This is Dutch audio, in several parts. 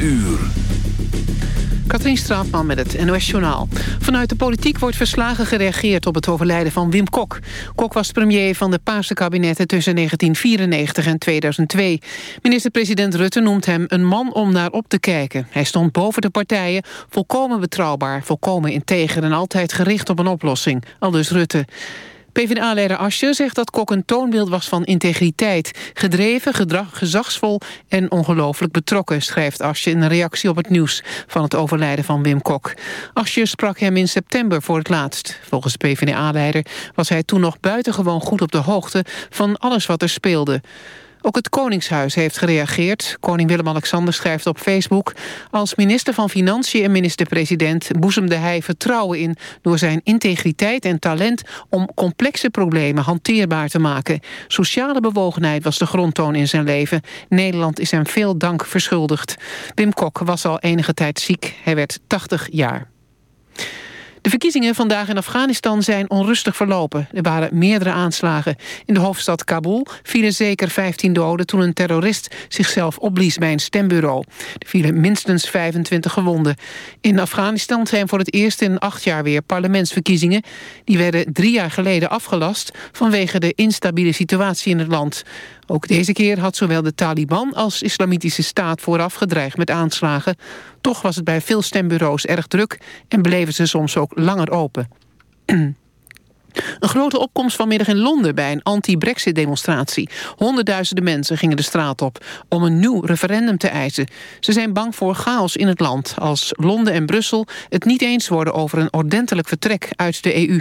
uur. Katrien Straatman met het NOS-journaal. Vanuit de politiek wordt verslagen gereageerd op het overlijden van Wim Kok. Kok was premier van de Paarse kabinetten tussen 1994 en 2002. Minister-president Rutte noemt hem een man om naar op te kijken. Hij stond boven de partijen, volkomen betrouwbaar, volkomen integer... en altijd gericht op een oplossing, aldus Rutte. PvdA-leider Asje zegt dat Kok een toonbeeld was van integriteit. Gedreven, gedrag, gezagsvol en ongelooflijk betrokken... schrijft Asje in een reactie op het nieuws van het overlijden van Wim Kok. Asje sprak hem in september voor het laatst. Volgens PvdA-leider was hij toen nog buitengewoon goed op de hoogte... van alles wat er speelde. Ook het Koningshuis heeft gereageerd. Koning Willem-Alexander schrijft op Facebook... als minister van Financiën en minister-president boezemde hij vertrouwen in... door zijn integriteit en talent om complexe problemen hanteerbaar te maken. Sociale bewogenheid was de grondtoon in zijn leven. Nederland is hem veel dank verschuldigd. Wim Kok was al enige tijd ziek. Hij werd 80 jaar. De verkiezingen vandaag in Afghanistan zijn onrustig verlopen. Er waren meerdere aanslagen. In de hoofdstad Kabul vielen zeker 15 doden... toen een terrorist zichzelf opblies bij een stembureau. Er vielen minstens 25 gewonden. In Afghanistan zijn voor het eerst in acht jaar weer parlementsverkiezingen. Die werden drie jaar geleden afgelast... vanwege de instabiele situatie in het land. Ook deze keer had zowel de Taliban als Islamitische Staat vooraf gedreigd met aanslagen. Toch was het bij veel stembureaus erg druk en bleven ze soms ook langer open. Een grote opkomst vanmiddag in Londen bij een anti-Brexit-demonstratie. Honderdduizenden mensen gingen de straat op om een nieuw referendum te eisen. Ze zijn bang voor chaos in het land als Londen en Brussel het niet eens worden over een ordentelijk vertrek uit de EU.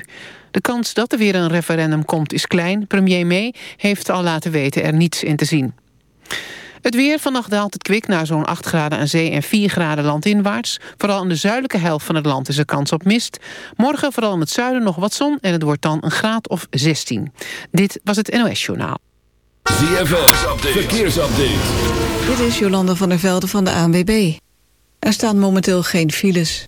De kans dat er weer een referendum komt is klein. Premier May heeft al laten weten er niets in te zien. Het weer, vannacht daalt het kwik naar zo'n 8 graden aan zee en 4 graden landinwaarts. Vooral in de zuidelijke helft van het land is er kans op mist. Morgen vooral in het zuiden nog wat zon en het wordt dan een graad of 16. Dit was het NOS Journaal. ZFM, verkeersupdate. Dit is Jolanda van der Velde van de ANWB. Er staan momenteel geen files.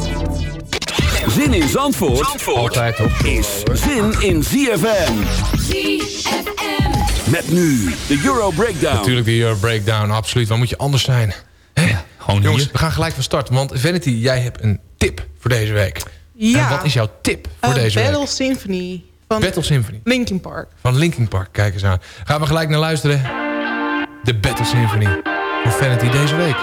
Zin in Zandvoort, Altijd op. is zin in ZFM. Met nu de Euro Breakdown. Natuurlijk de Euro Breakdown, absoluut. Waar moet je anders zijn? Hè? Gewoon Jongens, hier. we gaan gelijk van start. Want Vanity, jij hebt een tip voor deze week. Ja. En wat is jouw tip voor Uh, deze Battle week? Symphony van Battle Symphony. Linkin Park. Van Linkin Park, kijk eens aan. Gaan we gelijk naar luisteren. De Battle Symphony voor Vanity deze week.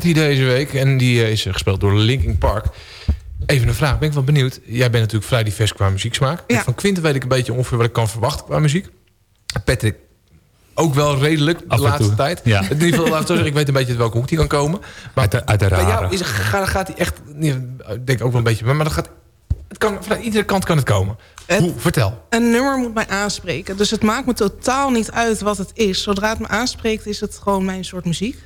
Vanity deze week. En die eh, is eh, gespeeld door Linkin Park. Even een vraag, ben ik wel benieuwd. Jij bent natuurlijk vrij divers qua muzieksmaak. Ja. Van Quinten weet ik een beetje ongeveer wat ik kan verwachten qua muziek. Patrick ook wel redelijk de laatste toe, tijd. ja. In ieder geval, ik zo zeggen, ik weet een beetje uit welke hoek die kan komen. Maar Uit de- uit de bij jou is, gaat, gaat hij echt... Ik denk ook wel een beetje... Maar dat gaat... Het kan, vanuit iedere kant kan het komen. Het- Hoe? Vertel. Een nummer moet mij aanspreken. Dus het maakt me totaal niet uit wat het is. Zodra het me aanspreekt, is het gewoon mijn soort muziek.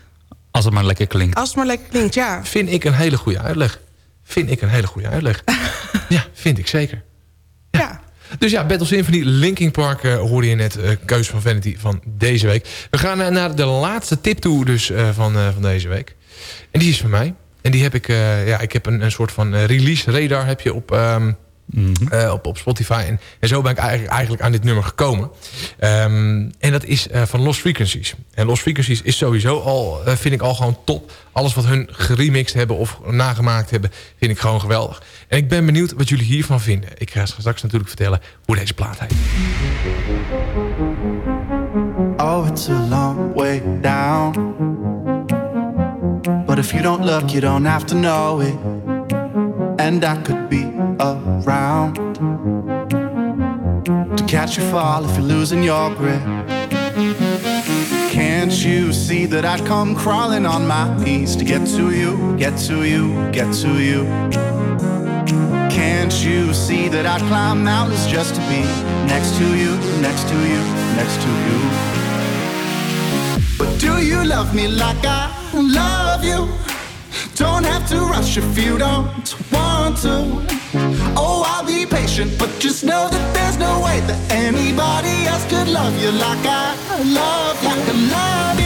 Als het maar lekker klinkt. Als het maar lekker klinkt, ja. Vind ik een hele goede uitleg. Vind ik een hele goede uitleg. ja, vind ik zeker. Ja. Dus ja, Battle Symphony, Linkin Park uh, hoorde je net. eh keus van Vanity van deze week. We gaan eh, naar de laatste tip toe dus, van, van deze week. En die is van mij. En die heb ik... ja, ik heb een, een soort van release radar heb je op... ehm, eh, op, op Spotify. En, en zo ben ik eigenlijk, eigenlijk aan dit nummer gekomen. Ehm, en dat is eh, van Lost Frequencies. En Lost Frequencies is sowieso al, eh, vind ik al gewoon top. Alles wat hun geremixed hebben of nagemaakt hebben, vind ik gewoon geweldig. En ik ben benieuwd wat jullie hiervan vinden. Ik ga straks natuurlijk vertellen hoe deze plaat heet. Oh, it's a long way down. But if you don't look, you don't have to know it. And I could be around to catch you fall if you're losing your grip. Can't you see that I'd come crawling on my knees to get to you, get to you, get to you? Can't you see that I'd climb mountains just to be next to you, next to you, next to you? But do you love me like I love you? Don't have to rush if you don't want to. Oh, I'll be patient, but just know that there's no way that anybody else could love you like I love you. Like I love you.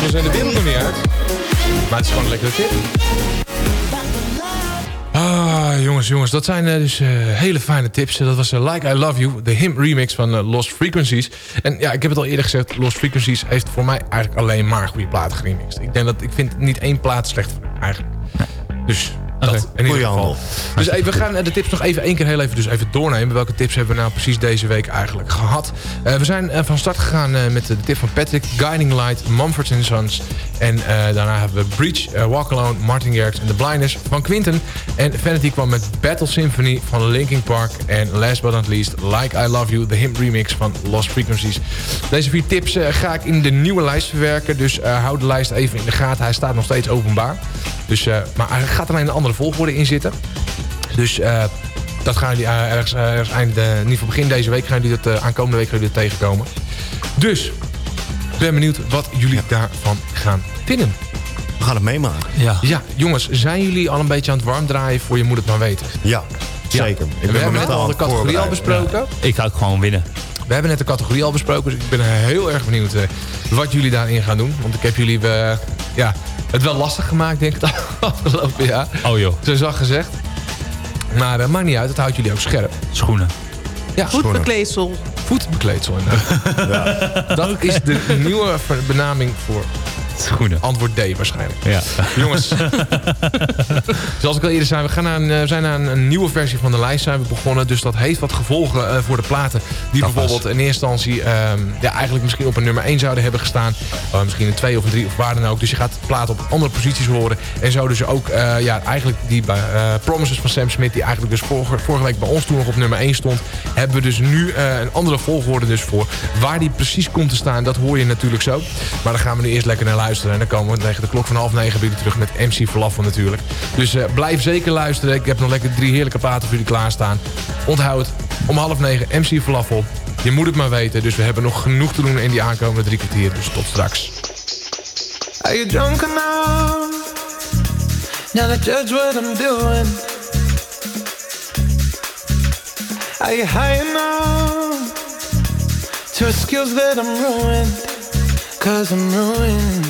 Wonderen zijn de wereld nog niet uit. Maar het is gewoon een lekkere tip. Ah, jongens, jongens, dat zijn eh, dus eh, hele fijne tips. Dat was eh, Like I Love You, de him remix van Lost Frequencies. En ja, ik heb het al eerder gezegd, Lost Frequencies heeft voor mij eigenlijk alleen maar goede platen geremixed. Ik denk dat ik vind niet één plaat slecht eigenlijk. Dus dat in ieder geval. Dus we gaan de tips nog even één keer heel even, dus even doornemen. Welke tips hebben we nou precies deze week eigenlijk gehad? Eh, we zijn eh, van start gegaan eh, met de tip van Patrick, Guiding Light, Mumford Sons. En daarna hebben we Breach, Walk Alone, Martin Garrix en The Blinders van Quinten. En Vanity kwam met Battle Symphony van Linkin Park. En last but not least, Like I Love You, de him remix van Lost Frequencies. Deze vier tips ga ik in de nieuwe lijst verwerken. Dus eh, hou de lijst even in de gaten. Hij staat nog steeds openbaar. Dus, eh, maar hij gaat alleen een andere volgorde in zitten. Dus eh, dat gaan jullie eh, ergens, ergens eind, in ieder geval begin deze week gaan jullie dat eh, aankomende week gaan jullie dat tegenkomen. Dus, ik ben benieuwd wat jullie daarvan gaan vinden. We gaan het meemaken. Ja. Ja, jongens, zijn jullie al een beetje aan het warm draaien voor Je Moet Het Maar Weten? Ja, zeker. We hebben net al de categorie al besproken. Ik ga ook gewoon winnen. We hebben net de categorie al besproken, dus ik ben heel erg benieuwd wat jullie daarin gaan doen. Want ik heb jullie eh, ja, het wel lastig gemaakt, denk ik, het afgelopen jaar. Oh joh. Zo zacht gezegd. Maar uh, maakt niet uit, het houdt jullie ook scherp. Schoenen. Ja, Voetbekleedsel. Voetbekleedsel inderdaad. Dat is de nieuwe benaming voor Antwoord D waarschijnlijk. Ja. Jongens, zoals ik al eerder zei, we gaan een, eh, zijn naar een, nieuwe versie van de lijst zijn we begonnen. Dus dat heeft wat gevolgen eh, voor de platen die Dat bijvoorbeeld in eerste instantie ehm, ja, eigenlijk misschien op een nummer 1 zouden hebben gestaan. Uh, misschien een 2 of een 3 of waar dan ook. Dus je gaat platen op andere posities horen. En zo dus ook eh, ja, eigenlijk die eh, Promises van Sam Smith, die eigenlijk dus vorige, vorige week bij ons toen nog op nummer 1 stond, hebben we dus nu eh, een andere volgorde dus voor. Waar die precies komt te staan, dat hoor je natuurlijk zo. Maar dan gaan we nu eerst lekker naar luisteren. En dan komen we tegen de klok van half negen weer terug met MC Falafel natuurlijk. Dus eh, blijf zeker luisteren. Ik heb nog lekker drie heerlijke platen voor jullie klaarstaan. Onthoud, om half negen MC Falafel. Je moet het maar weten. Dus we hebben nog genoeg te doen in die aankomende drie kwartier. Dus tot straks. Are you now what I'm doing? To excuse that I'm I'm.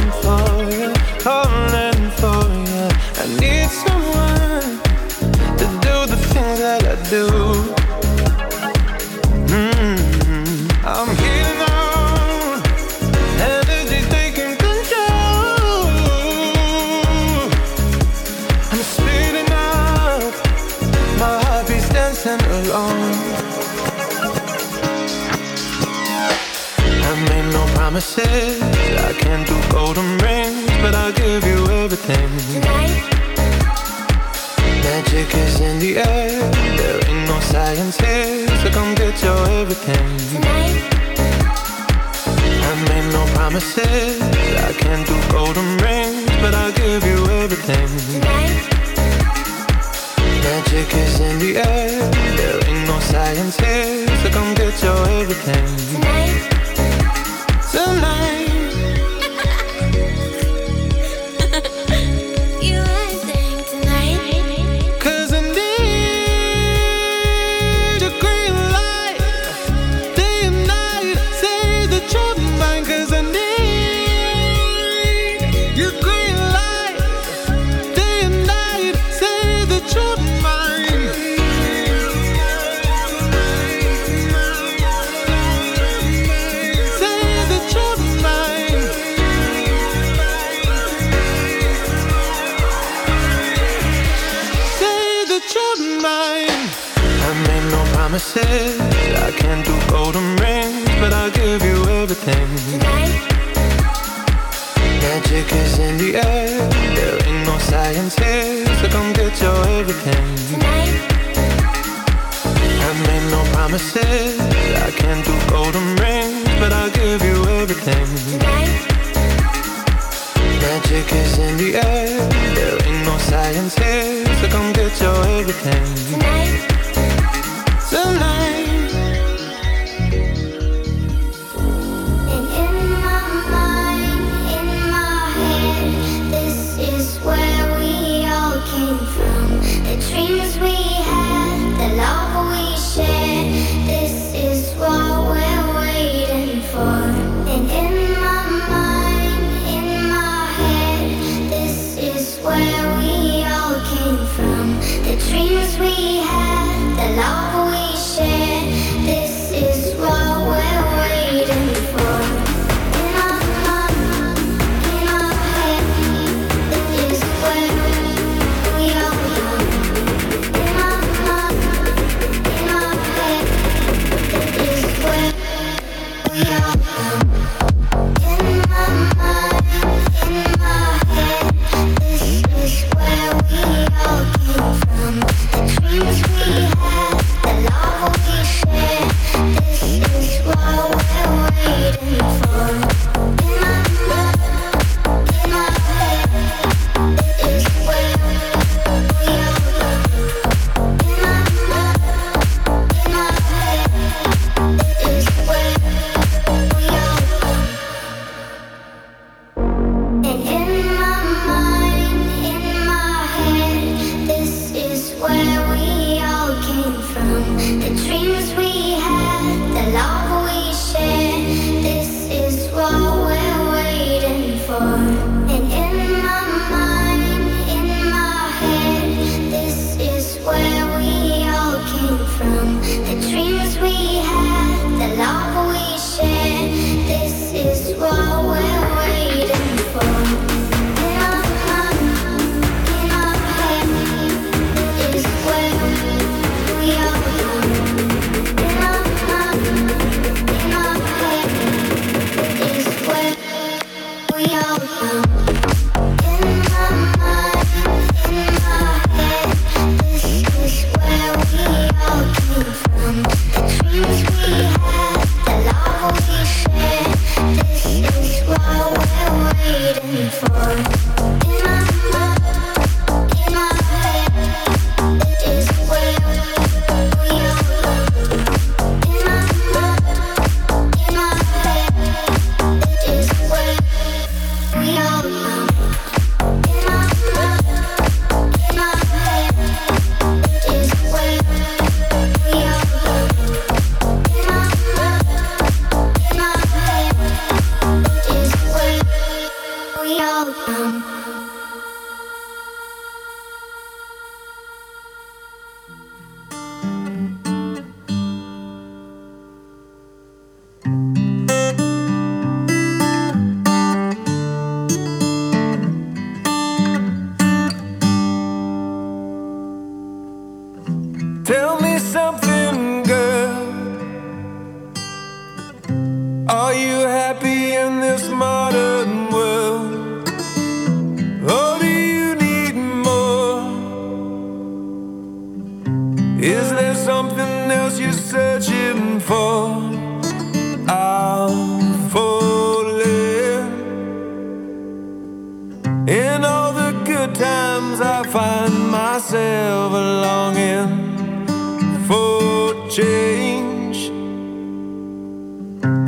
change.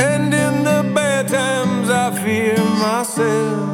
And in the bad times, I fear myself.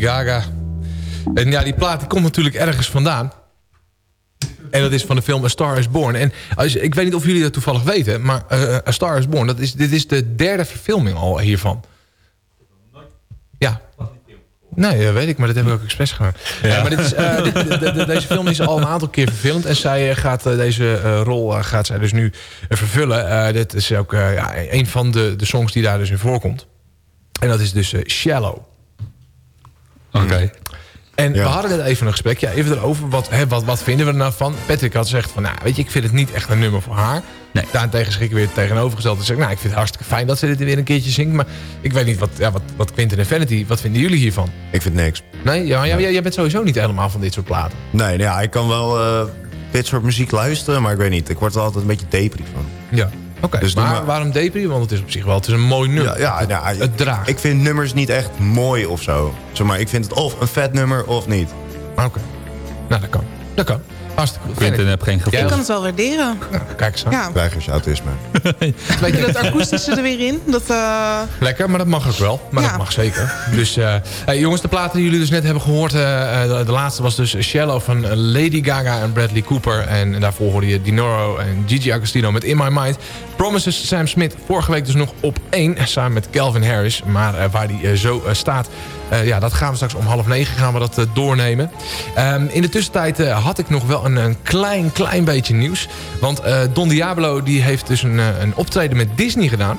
Lady Gaga. En ja, die plaat die komt natuurlijk ergens vandaan. En dat is van de film A Star Is Born. En als, ik weet niet of jullie dat toevallig weten... maar eh, A Star Is Born, dat is, dit is de derde verfilming al hiervan. Ja. Nee, dat weet ik, maar dat heb ik ook expres gedaan. Ja. maar dit is, eh, dit- de- de- de- deze film is al een aantal keer verfilmd. En zij eh, gaat eh, deze eh, rol eh, gaat zij dus nu eh, vervullen. Eh, dit is ook eh, ja, een van de, de songs die daar dus in voorkomt. En dat is dus eh, Shallow. Oké. En we hadden net even een gesprek. Ja, even erover. Wat, hè, wat, wat vinden we er nou van? Patrick had gezegd van, nou, weet je, ik vind het niet echt een nummer voor haar. Nee. Daarentegen schrik ik weer het tegenovergestelde. Dus ik, nou, ik vind het hartstikke fijn dat ze dit weer een keertje zingt. Maar ik weet niet wat, ja, wat, wat Quinten en Vanity, wat vinden jullie hiervan? Ik vind niks. Nee, ja, ja, jij bent sowieso niet helemaal van dit soort platen. Nee, nou ja, ik kan wel eh, dit soort muziek luisteren, maar ik weet niet. Ik word er altijd een beetje depri van. Ja. Oké, Dus maar, maar- waarom Depri? Want het is op zich wel het is een mooi nummer. Ja, ja, ja, het draagt. Ik vind nummers niet echt mooi of zo. Zeg maar, ik vind het of een vet nummer of niet. Oké. Nou, dat kan. Dat kan. Hartstikke goed. Quinten heb geen gevoel. Ik kan het wel waarderen. Kijk eens aan. Ja. Krijgers autisme. Weet je, Dat akoestische er weer in. Dat, eh, Lekker, maar dat mag ook wel. Maar Ja. dat mag zeker. Dus eh, hey, jongens, de platen die jullie dus net hebben gehoord... eh, de, de laatste was dus Shallow van Lady Gaga en Bradley Cooper. En, en daarvoor hoorde je Dinoro en Gigi Agostino met In My Mind. Promises Sam Smith vorige week dus nog op één... samen met Calvin Harris. Maar waar die zo staat... ja, dat gaan we straks om half negen gaan we dat doornemen. Ehm, in de tussentijd had ik nog wel een, een klein, klein beetje nieuws. Want Don Diablo die heeft dus een, een optreden met Disney gedaan.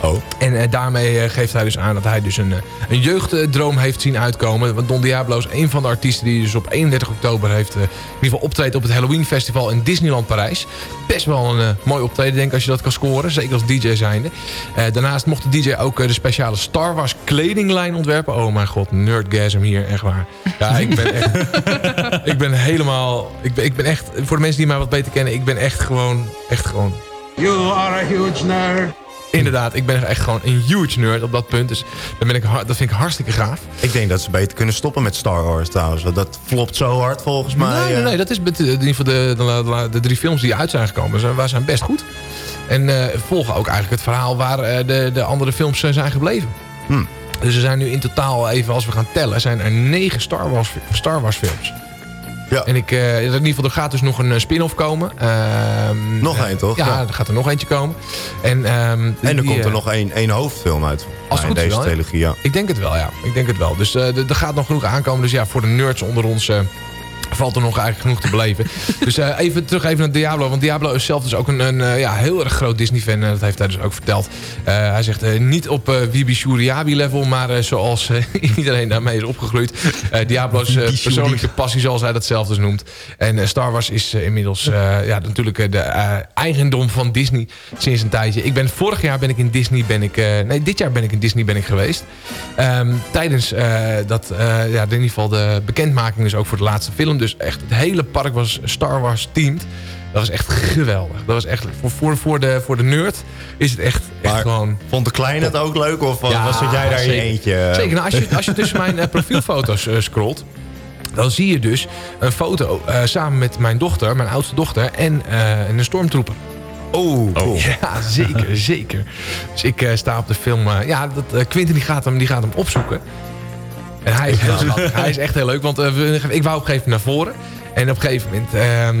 Oh. En eh, daarmee eh, geeft hij dus aan dat hij dus een, eh, een jeugddroom heeft zien uitkomen. Want Don Diablo is een van de artiesten die dus op 31 oktober heeft... eh, in ieder geval optreedt op het Halloween Festival in Disneyland Parijs. Best wel een eh, mooi optreden denk ik als je dat kan scoren. Zeker als DJ zijnde. Eh, daarnaast mocht de DJ ook eh, de speciale Star Wars kledinglijn ontwerpen. Oh mijn god, nerdgasm hier, echt waar. Ja, ik ben echt... ik ben helemaal... Ik ben, ik ben echt... Voor de mensen die mij wat beter kennen... Ik ben echt gewoon... Echt gewoon... You are a huge nerd. Inderdaad, ik ben echt gewoon een huge nerd op dat punt. Dus dan ben ik, dat vind ik hartstikke gaaf. Ik denk dat ze beter kunnen stoppen met Star Wars trouwens. Want dat flopt zo hard volgens mij. nee, nee, eh. nee, dat is met, in ieder geval de, de, de, de drie films die uit zijn gekomen. Ze waren zijn best goed. En eh, volgen ook eigenlijk het verhaal waar eh, de, de andere films zijn gebleven. Hmm. Dus er zijn nu in totaal, even als we gaan tellen... zijn er negen Star Wars, Star Wars films. Ja. En ik, eh, in ieder geval, er gaat dus nog een eh, spin-off komen. Ehm, Nog eh, één, toch? Ja, Ja. er gaat er nog eentje komen. En, ehm, En er die, komt er eh, nog één, één hoofdfilm uit. als in deze trilogie, ja. Ik denk het wel, ja. Ik denk het wel. Dus eh, er er gaat nog genoeg aankomen. Dus ja, voor de nerds onder ons... valt er nog eigenlijk genoeg te beleven. dus eh, even terug even naar Diablo. Want Diablo is zelf dus ook een, een eh, ja, heel erg groot Disney-fan. En dat heeft hij dus ook verteld. Eh, hij zegt niet op eh Wibi Shuriabi level. Maar zoals iedereen daarmee is opgegroeid. Diablo's persoonlijke passie zoals hij dat zelf dus noemt. En Star Wars is inmiddels ja, natuurlijk de eigendom van Disney sinds een tijdje. Ik ben vorig jaar ben ik in Disney ben ik, nee dit jaar ben ik in Disney ben ik geweest. Ehm, tijdens dat ja, in ieder geval de bekendmaking dus ook voor de laatste film. Dus echt het hele park was Star Wars themed. Dat was echt geweldig. Dat was echt voor, voor, voor, de, voor de nerd is het echt, echt Maar gewoon. Vond de klein het ook leuk? Of Ja, was zit jij daar in eentje? Zeker. Nou, als, je, als je tussen mijn eh, profielfoto's eh, scrolt... dan zie je dus een foto eh, samen met mijn dochter, mijn oudste dochter... en eh, een stormtrooper. Oh, cool. Ja, zeker, zeker. Dus ik sta op de film... ja, dat, Quinten die gaat, hem, die gaat hem opzoeken. En hij is heel schattig. Hij is echt heel leuk, want eh, ik wou op een gegeven moment naar voren. En op een gegeven moment... ehm,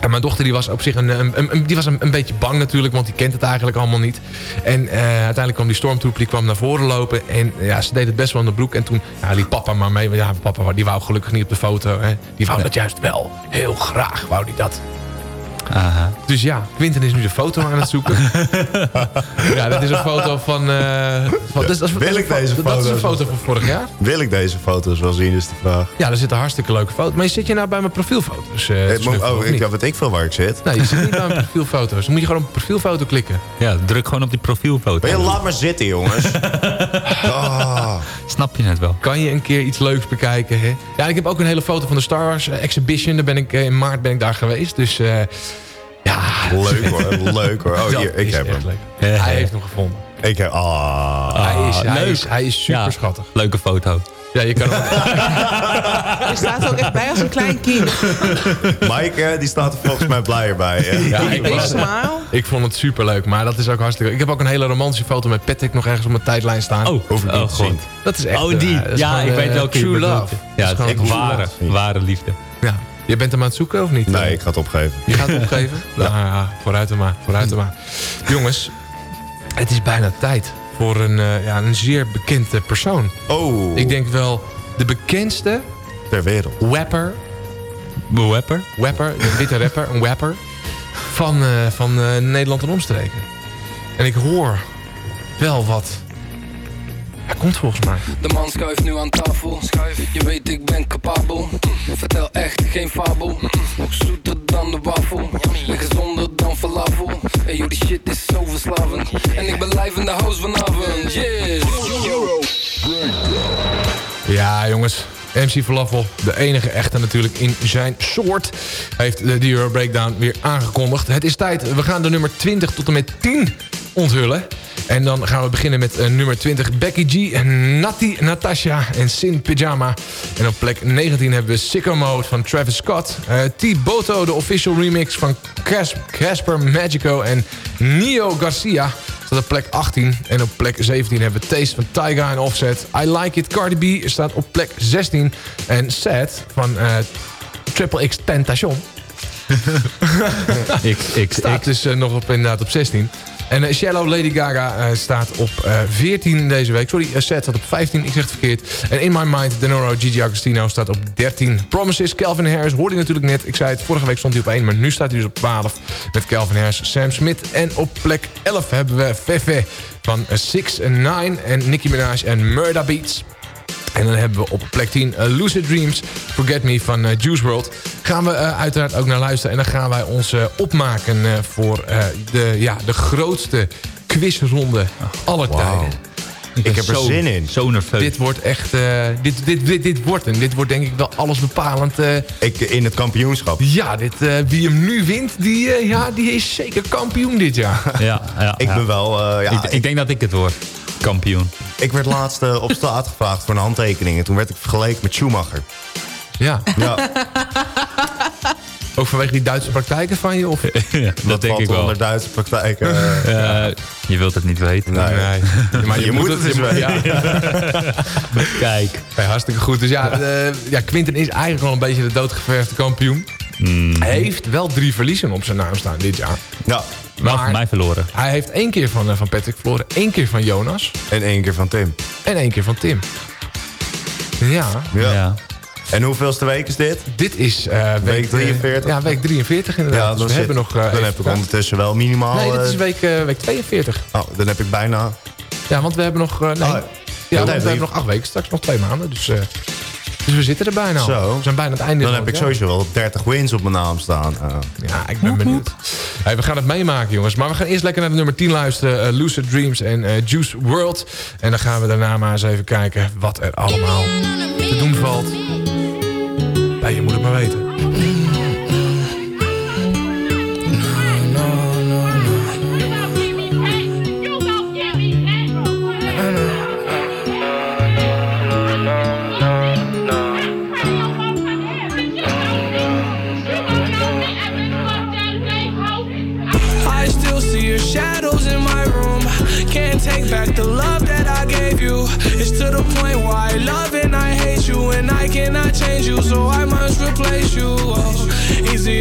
en mijn dochter die was op zich een, een, een- die was een, een beetje bang natuurlijk, want die kent het eigenlijk allemaal niet. En eh, uiteindelijk kwam die stormtrooper die kwam naar voren lopen. En ja, ze deed het best wel in de broek. En toen ja, liep papa maar mee. Want ja, papa die wou gelukkig niet op de foto. Hè. Die wou dat juist wel. Heel graag wou die dat. Aha. Dus ja, Quinten is nu de foto aan het zoeken. ja, dat is een foto van... eh, van dat is, dat is- Wil dat is ik deze Dat is een foto van vorig jaar. Wil ik deze foto's wel zien, is de vraag. Ja, daar zitten hartstikke leuke foto's. Maar zit je nou bij mijn profielfoto's? eh, oh, ik ja, weet ik veel waar ik zit. Nee, je zit niet bij mijn profielfoto's. Dan moet je gewoon op een profielfoto klikken. Ja, druk gewoon op die profielfoto. Maar je laat maar zitten, jongens. Ah. Snap je het wel? Kan je een keer iets leuks bekijken, hè? Ja, ik heb ook een hele foto van de Star Wars eh, Exhibition. Daar ben ik, in maart ben ik daar geweest. Dus eh, ja... Leuk hoor, leuk hoor. Oh, hier, ik heb hem. leuk. Hij heeft hem gevonden. Ik heb... Ah. hij, is, hij, leuk. is, hij is super Ja. schattig. Leuke foto. Ja, je kan hem... Je staat er ook echt bij als een klein kind. Mike, die staat er volgens mij blijer bij. hè? Ja, ik, was- ik vond het super leuk, maar dat is ook hartstikke leuk. Ik heb ook een hele romantische foto met Patrick nog ergens op mijn tijdlijn staan. Oh, ik niet oh, God. Dat is echt... Oh, die. eh, ja, gewoon, ik weet welke je True love. Ja, Dat is het gewoon is ware, ware liefde. Je bent hem aan het zoeken of niet? Nee, ik ga het opgeven. Je gaat het opgeven? Nou ja, vooruit dan maar. Vooruit dan maar. Jongens, het is bijna tijd voor een, eh, ja, een zeer bekende persoon. Oh, Ik denk wel de bekendste ter wereld. rapper, Wepper? rapper, een witte rapper, een rapper van, eh, van eh, Nederland en omstreken. En ik hoor wel wat. Hij komt volgens mij. De man schuift nu aan tafel. Schuif. Je weet ik ben capabel. Vertel echt geen fabel. Nog zoeter dan de wafel. En gezonder dan falafel. Hey joh, die shit is zo verslavend. En ik ben live in de house vanavond. Yes. Ja, jongens. MC Falafel, de enige echte natuurlijk in zijn soort, heeft de Euro Breakdown weer aangekondigd. Het is tijd. We gaan de nummer 20 tot en met 10 onthullen. En dan gaan we beginnen met eh, nummer 20 Becky G, Natti Natasha en Sin Pyjama. En op plek 19 hebben we Sicko Mode van Travis Scott. eh T-Boto, de official remix van Cas- Casper Magico en Neo Garcia staat op plek 18. En op plek 17 hebben we Taste van Tyga en Offset. I Like It Cardi B staat op plek 16. En Sad van eh, Triple X Tentation X, X, staat X. dus nog op, inderdaad op 16. En eh, Shallow Lady Gaga eh, staat op eh 14 deze week. Sorry, Sad staat op 15, ik zeg het verkeerd. En In My Mind, Denoro Gigi Agostino staat op 13. Promises, Calvin Harris, hoorde je natuurlijk net. Ik zei het, vorige week stond hij op 1, maar nu staat hij dus op 12. Met Calvin Harris, Sam Smith. En op plek 11 hebben we Fefe van 6 en 9 en Nicki Minaj en Murder Beats. En dan hebben we op plek 10 eh, Lucid Dreams, Forget Me van eh, Juice WRLD. Gaan we eh, uiteraard ook naar luisteren. En dan gaan wij ons opmaken eh, voor eh, de, ja, de grootste quizronde aller tijden. Ik heb er zo, zin in. Zo nerveus. Dit wordt echt... eh, dit, dit, dit, dit wordt hem. Dit wordt denk ik wel alles bepalend. eh. Ik, in het kampioenschap. ja, dit, eh, wie hem nu wint, die, eh, ja, die is zeker kampioen dit jaar. Ja, ja, Ik ja. ben wel... eh, ja, ik, ik, ik denk dat ik het word. Kampioen. ik werd laatst eh, op straat gevraagd voor een handtekening. En toen werd ik vergeleken met Schumacher. Ja. Ja, Ook vanwege die Duitse praktijken van je? Of? ja, dat denk valt ik wel. onder Duitse praktijk. eh, je wilt het niet weten. Nee. Maar Je moet het dus je moet- weten. Ja. Kijk. Nee, hartstikke goed. Dus ja, eh, ja, Quinten is eigenlijk wel een beetje de doodgeverfde kampioen. Mm, Hij heeft wel drie verliezen op zijn naam staan dit jaar. ja, wel Maar- van mij verloren. Hij heeft één keer van, eh, van Patrick verloren, één keer van Jonas en één keer van Tim. en één keer van Tim. Ja, Ja. Ja. En hoeveelste week is dit? dit is eh, week, Week 43? ja, week 43 inderdaad. Ja, dus we zit- hebben nog... eh, dan heb ik ondertussen wel minimaal... Nee, dit is week, eh, week 42. oh, dan heb ik bijna... Ja, want we hebben nog... eh, nee, Oh, ja, nee, we hebben nog acht weken, straks nog twee maanden. Dus, eh, dus we zitten er bijna al. Zo. We zijn bijna aan het einde Dan heb ik sowieso wel 30 wins op mijn naam staan. Eh, Ja, ik ben benieuwd. Hey, we gaan het meemaken, jongens. Maar we gaan eerst lekker naar de nummer 10 luisteren. eh, Lucid Dreams en eh, Juice World. En dan gaan we daarna maar eens even kijken wat er allemaal te doen valt. Je moet het maar weten.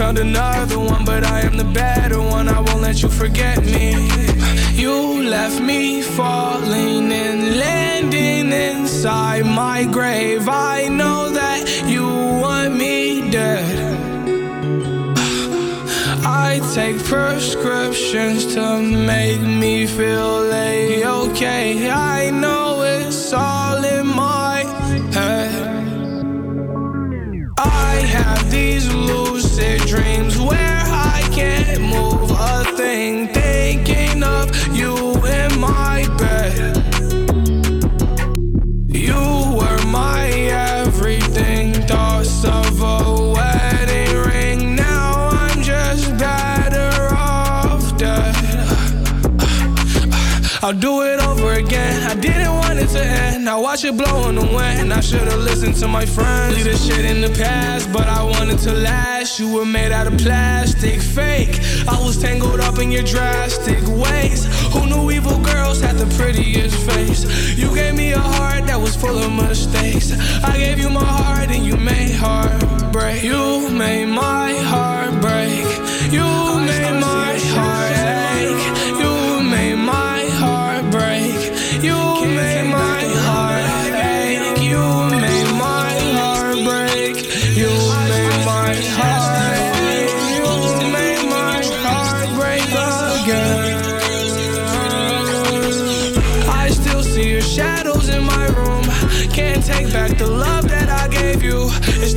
Found another one, but I am the better one. I won't let you forget me. You left me falling and landing inside my grave. I know that you want me dead. I take prescriptions to make me feel a-okay. I it. Now watch it blow in the wind. I should've listened to my friends. Leave this shit in the past, but I wanted to last. You were made out of plastic, fake. I was tangled up in your drastic ways. Who knew evil girls had the prettiest face? You gave me a heart that was full of mistakes. I gave you my heart and you made heartbreak. You made my heart break. You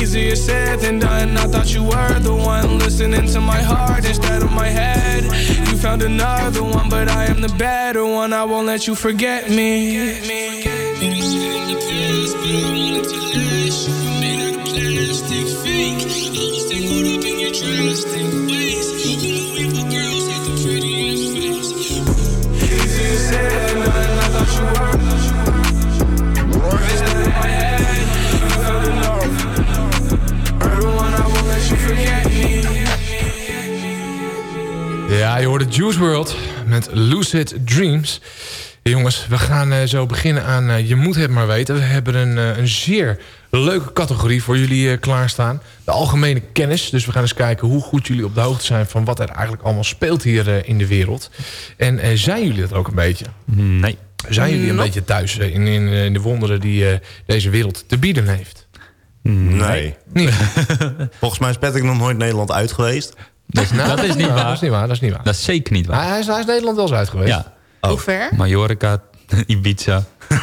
easier said than done. I thought you were the one listening to my heart instead of my head. You found another one, but I am the better one. I won't let you forget me. Easier said than done. Juice World met Lucid Dreams. Jongens, we gaan eh, zo beginnen aan eh, Je moet het maar weten. We hebben een, eh, een zeer leuke categorie voor jullie eh, klaarstaan. De algemene kennis. Dus we gaan eens kijken hoe goed jullie op de hoogte zijn... van wat er eigenlijk allemaal speelt hier eh, in de wereld. En eh, zijn jullie dat ook een beetje? Nee. Zijn jullie een Nope. beetje thuis in, in, in de wonderen die eh, deze wereld te bieden heeft? Nee. Niet. Volgens mij is Patrick nog nooit Nederland uit geweest. Dat is, dat is niet waar. Dat is niet waar, dat is niet waar. Dat is zeker niet waar. Hij, is, hij is Nederland wel eens uit geweest. Ja. Hoe ver? Mallorca, Ibiza.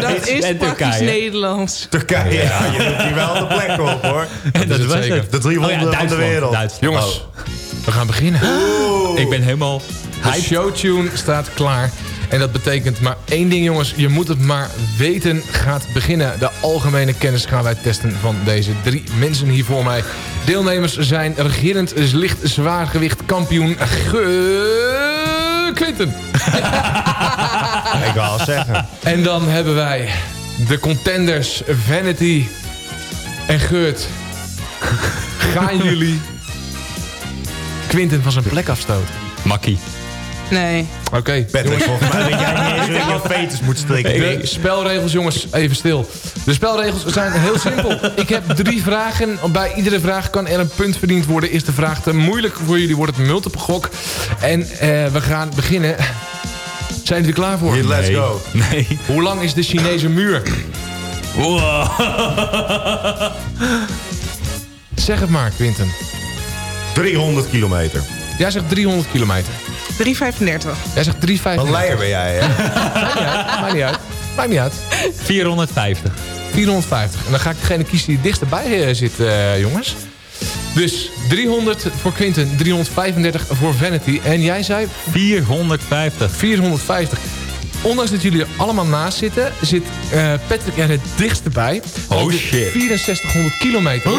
Dat is En praktisch Turkije. Nederlands. Turkije, ja, je doet hier wel de plek op hoor. Dat, is het was zeker. het. De drie Oh ja, van de wereld. Duitsland. Jongens, we gaan beginnen. Ik ben helemaal De showtune staat klaar. En dat betekent maar één ding, jongens. Je moet het maar weten gaat beginnen. De algemene kennis gaan wij testen van deze drie mensen hier voor mij. Deelnemers zijn regerend licht zwaargewicht kampioen Ge- Quinten. Ik wou al zeggen. En dan hebben wij de contenders Vanity en Geurt. Gaan jullie Quinten van zijn plek afstoten? makkie. Nee. Oké, Patrick, jongens. volgens mij weet jij niet eens hoe je je fetus moet strikken. De spelregels, jongens, even stil. De spelregels zijn heel simpel. Ik heb drie vragen. Bij iedere vraag kan er een punt verdiend worden. Is de vraag te moeilijk voor jullie, wordt het multiple gok. En eh, we gaan beginnen. Zijn jullie er klaar voor? Let's Nee. go. Nee. Hoe lang is de Chinese muur? Zeg het maar, Quinten. 300 kilometer. Jij zegt 300 kilometer. 3,35. Jij zegt 3,5. Wat leier ben jij, hè? Maakt niet uit. Maakt niet uit. 450. 450. En dan ga ik degene kiezen die het dichtst erbij eh, zit, eh, jongens. Dus 300 voor Quinten, 335 voor Vanity. En jij zei 450. 450. Ondanks dat jullie er allemaal naast zitten, zit eh, Patrick er het dichtst bij. Oh, shit. 6400 kilometer.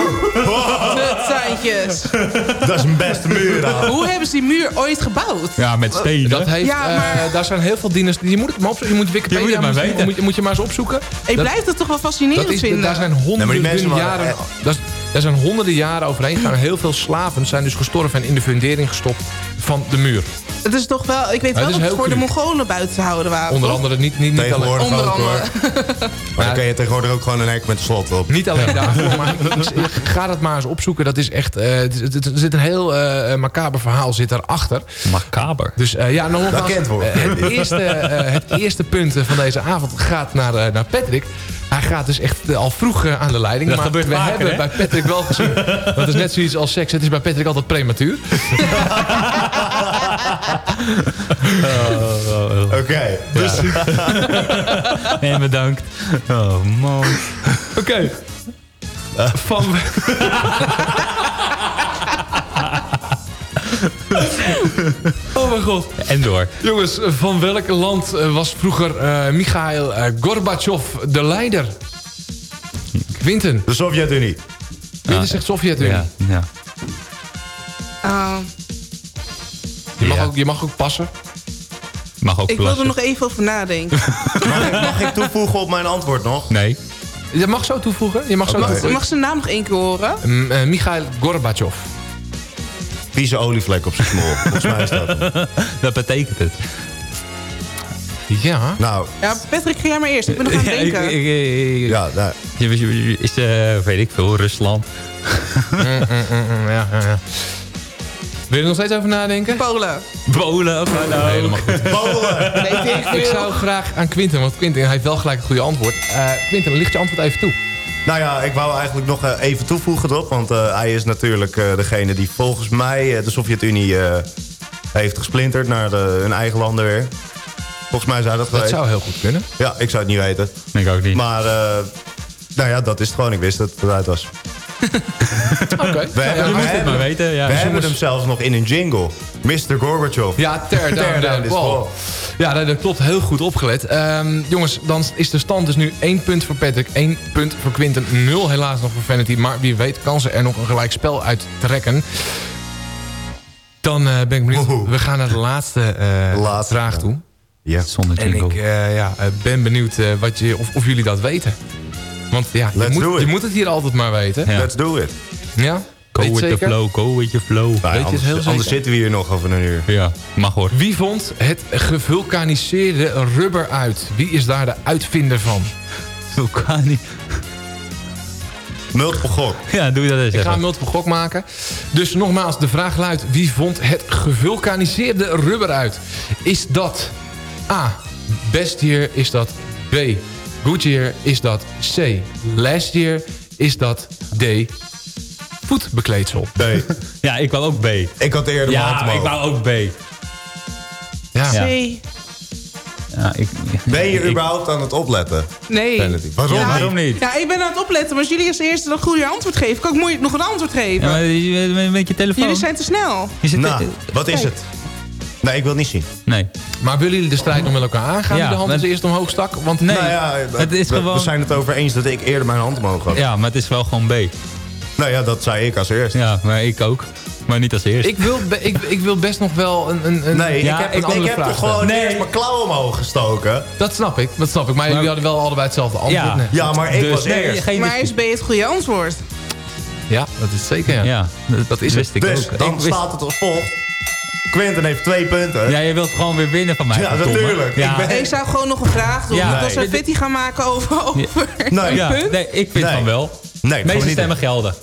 Nutseintjes. Dat is een beste muur dan. Hoe hebben ze die muur ooit gebouwd? Ja, met stenen. Dat heeft, Ja, eh, maar- daar zijn heel veel dieners. Je moet het maar opzoeken. Je moet Wikipedia Je moet het maar weten. Moet, je- moet je maar eens opzoeken. Ik Dat- blijf het toch wel fascinerend Dat is, vinden. daar zijn Nee, maar honderden waren jaren... Dat is, daar zijn honderden jaren overheen gegaan. Heel veel slaven zijn dus gestorven en in de fundering gestopt van de muur. Het is toch wel... Ik weet wel dat het voor de. Mongolen buiten te houden waren. Onder andere niet, niet, niet alleen, Tegenwoordig Onder ook, andere. hoor. Maar dan kun je tegenwoordig ook gewoon een hek met een slot op. niet alleen daarvoor, maar ga dat maar eens opzoeken. Dat is echt, eh, het- het- het- er zit een heel eh macaber verhaal zit daarachter. Macaber. Dus eh, ja, nogmaals, Dat kent wordt. het, eerste, eh, het eerste punt van deze avond gaat naar, eh, naar Patrick. Hij gaat dus echt eh, al vroeg eh, aan de leiding. Dat maar gebeurt we vaker, hebben hè? bij Patrick wel gezien. Dat is net zoiets als seks. Het is bij Patrick altijd prematuur. Oké, dus Nee, bedankt. Oh, man. Oké. Van... oh mijn god. En door. Jongens, van welk land eh, was vroeger eh Mikhail eh, Gorbachev de leider? Quinten. de Sovjet-Unie. Quinten zegt Sovjet-Unie. Ja, ja. Ah, Je, mag Ja. ook, je mag ook passen. Mag ook ik wil er nog even over nadenken. Mag ik, mag ik toevoegen op mijn antwoord nog? Nee. Je mag zo toevoegen. Je mag zo. Mag, toevoegen. mag zijn naam nog één keer horen? M- eh, Mikhail Gorbachev. Vieze olievlek op zijn smol. Volgens mij is dat. Dat betekent het. Ja. Nou, Ja, Patrick, ga jij maar eerst. Ik ben nog aan het Ja, denken. ik- ik- ik- ja, je- Is, eh, weet ik veel, Rusland. Mm, mm, mm, ja, ja, ja. Wil je er nog steeds over nadenken? Polen. Polen, nou. Helemaal goed. Polen! Weet ik Ik zou graag aan Quinten, want Quinten heeft wel gelijk het goede antwoord. Eh Quinten, licht je antwoord even toe. Nou ja, ik wou eigenlijk nog eh, even toevoegen erop. Want eh, hij is natuurlijk eh, degene die volgens mij de Sovjet-Unie heeft gesplinterd naar de, hun eigen landen weer. Volgens mij zou dat Dat geweest. zou heel goed kunnen. Ja, ik zou het niet weten. Ik ook niet. Maar nou ja, dat is het gewoon. Ik wist dat het eruit was. Oké. We hebben, we hebben- maar weten. Ja. we hebben hem zelfs nog in een jingle. Mr. Gorbachev. Ja, tear down, Tear down the this wall. wall. Ja, dat, klopt. Heel goed opgelet. Ehm, jongens, dan is de stand dus nu 1 punt voor Patrick, 1 punt voor Quinten, 0 helaas nog voor Vanity. Maar wie weet kan ze er nog een gelijk spel uit trekken. Dan eh, ben ik benieuwd. We gaan naar de laatste, eh, Laatste, vraag ja. toe. Ja. Zonder En jingle. ik eh, ja, ben benieuwd eh, wat je, of, of jullie dat weten. Want ja, je Let's do moet, it. je moet het hier altijd maar weten. Ja. Let's do it. Ja? Go Weet with the zeker? flow, go with your flow. Ja, Weet je het anders, heel anders zitten we hier nog over een uur. Ja, mag hoor. Wie vond het gevulkaniseerde rubber uit? Wie is daar de uitvinder van? Vulkani. Multiple gok. Ja, doe dat eens Ik ga even. een multiple gok maken. Dus nogmaals, de vraag luidt... Wie vond het gevulkaniseerde rubber uit? Is dat A. Best year? Is dat B. Good year? Is dat C. Last year? Is dat D. Voetbekleedsel? B. Ja, ik wou ook B. Ik had eerder mijn hand Ja, ik wou ook B. Ja. Ja. C. Ja, ik, Ben je ik- überhaupt aan het opletten? Nee. Waarom? Ja, niet? waarom niet? Ja, ik ben aan het opletten, maar als jullie als eerste een goede antwoord geven, kan ik moeilijk nog een antwoord geven. Ja, maar met je telefoon. Jullie zijn te snel. Je zit Nou, wat is Kijk. het? Nee, ik wil het niet zien. Nee. Maar willen jullie de strijd nog met elkaar aangaan? Ja, die de hand als eerst omhoog stak? Want Nee, nou ja, het is we, gewoon... we zijn het over eens dat ik eerder mijn hand omhoog had. Ja, maar het is wel gewoon B. Nou ja, dat zei ik als eerst. Ja, maar ik ook. Maar niet als eerst. ik, wil, be- ik, ik wil best nog wel een, een, een Nee, Ja, ik heb, een ik, andere ik heb toch gewoon stellen. eerst mijn klauw omhoog gestoken. Dat snap ik, dat snap ik. Maar, jullie hadden wel allebei hetzelfde antwoord. Ja. maar ik Dus was nee, eerst. geen Maar is B het goede antwoord? ja, dat is zeker. Ja. Ja, dat, Dat is wist ik Dus ook. dan ik wist- staat het als volgt. Quinten heeft twee punten. Ja, je wilt gewoon weer winnen van mij. Ja, natuurlijk. Ja. Ik ben- Ik zou gewoon nog een vraag doen. Ja. we Nee. een fitty gaan maken over... over Nee, Ja, punt. nee, ik vind Nee. van wel. nee, Meeste niet stemmen gelden.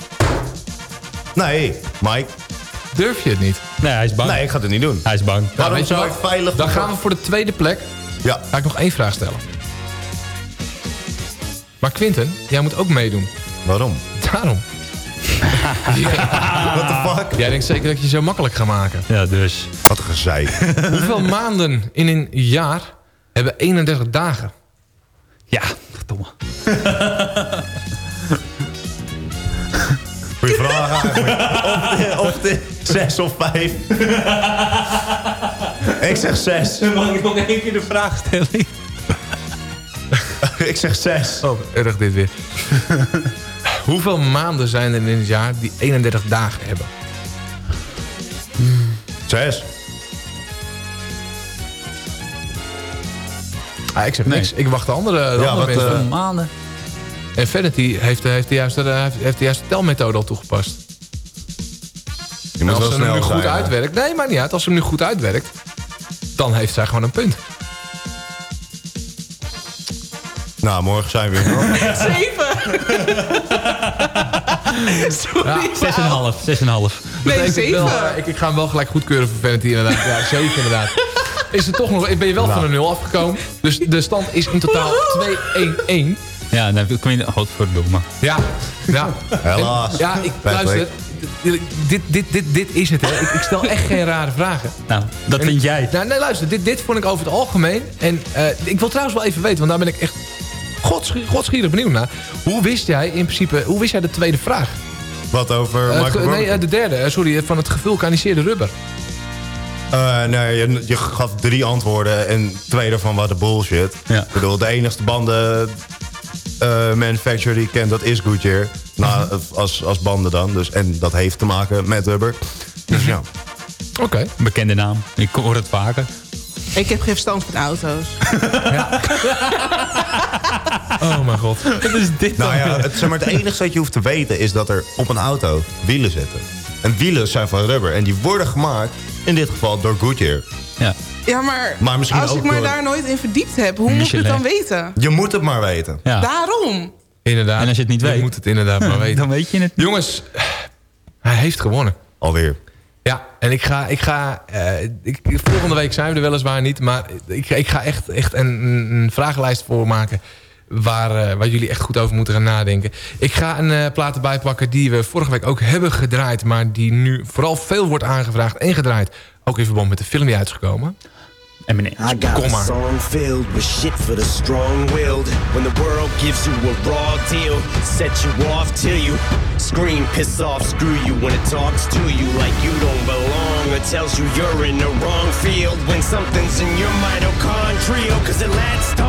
Nee, Mike. Durf je het niet? Nee, hij is bang. Nee, ik ga het niet doen. Hij is bang. Waarom zou ik veilig... Dan gaan we voor de tweede plek. Ja, Ga ik nog één vraag stellen. Maar Quinten, jij moet ook meedoen. waarom? Daarom. What the fuck? Jij denkt zeker dat je je zo makkelijk gaat maken. Ja, dus. Wat een gezeik. Hoeveel maanden in een jaar hebben 31 dagen? Ja, verdomme. Goeie vraag eigenlijk. Of, de, of de zes of vijf. ik zeg zes. Mag ik nog één keer de vraag stellen? ik zeg zes. Oh, erg dit weer. Hoeveel maanden zijn er in het jaar die 31 dagen hebben? Zes. Ah, ik zeg Nee. niks. Ik wacht de andere, de Ja, andere wat, mensen. eh, Maanden. En Vanity heeft, heeft, de juiste, heeft, heeft de juiste telmethode al toegepast. Je moet als wel ze hem snel nu goed uitwerkt... Nee, maakt niet uit. Als ze hem nu goed uitwerkt... dan heeft zij gewoon een punt. Nou, morgen zijn we weer. Zeven. Sorry. Zes en een half, zes en een half. Nee, zeven. wel, eh, ik, ik ga hem wel gelijk goedkeuren voor Vanity inderdaad. Ja, 7 inderdaad. Is er toch nog, ben je wel Nou. van een 0 afgekomen. Dus de stand is in totaal 2-1-1. Ja, dan kun je... Godverdomme. Ja, ja. Helaas. En- ja, ik luister. Dit, dit, dit, dit is het, hè. Ik, ik stel echt geen rare vragen. Nou, dat En- vind jij. Nou, nee, luister. Dit, dit vond ik over het algemeen. En eh, ik wil trouwens wel even weten, want daar ben ik echt godsgierig benieuwd naar. Hoe wist jij in principe, hoe wist jij de tweede vraag? Wat over Eh, het Michael nee, eh, de derde, eh, sorry, van het gevulkaniseerde rubber. Eh, nee, je, je gaf drie antwoorden en twee daarvan waren bullshit. Ja. Ik bedoel, de enigste banden eh, manufacturer die ik ken, dat is Goodyear. Nou, Mhm. als, als banden dan. Dus, en dat heeft te maken met rubber. Dus ja. Oké. Bekende naam. Ik hoor het vaker. Ik heb geen verstand van auto's. Oh mijn god. Wat is dit Nou ja, het, zeg maar, het enige wat je hoeft te weten is dat er op een auto wielen zitten. En wielen zijn van rubber. En die worden gemaakt, in dit geval, door Goodyear. Ja. Ja, maar, Maar misschien als ik door- daar nooit in verdiept heb, hoe moet ik het dan weten? Je moet het maar weten. ja. Daarom. Inderdaad. En als je het niet weet? moet het inderdaad maar weten. Dan weet je het. Jongens, hij heeft gewonnen. Alweer. Ja, en ik ga... Ik ga eh, ik, volgende week zijn we er weliswaar niet. Maar ik, ik ga echt, echt een, een vragenlijst voor maken... Waar, eh, waar jullie echt goed over moeten gaan nadenken. Ik ga een eh plaat erbij pakken die we vorige week ook hebben gedraaid... maar die nu vooral veel wordt aangevraagd en gedraaid. Ook in verband met de film die uit is gekomen. En meneer. I got Kom a song filled with shit for the strong-willed. When the world gives you a raw deal, set you off till you scream, piss off, screw you. When it talks to you like you don't belong, or tells you you're in the wrong field. When something's in your mitochondrial, oh, cause it latched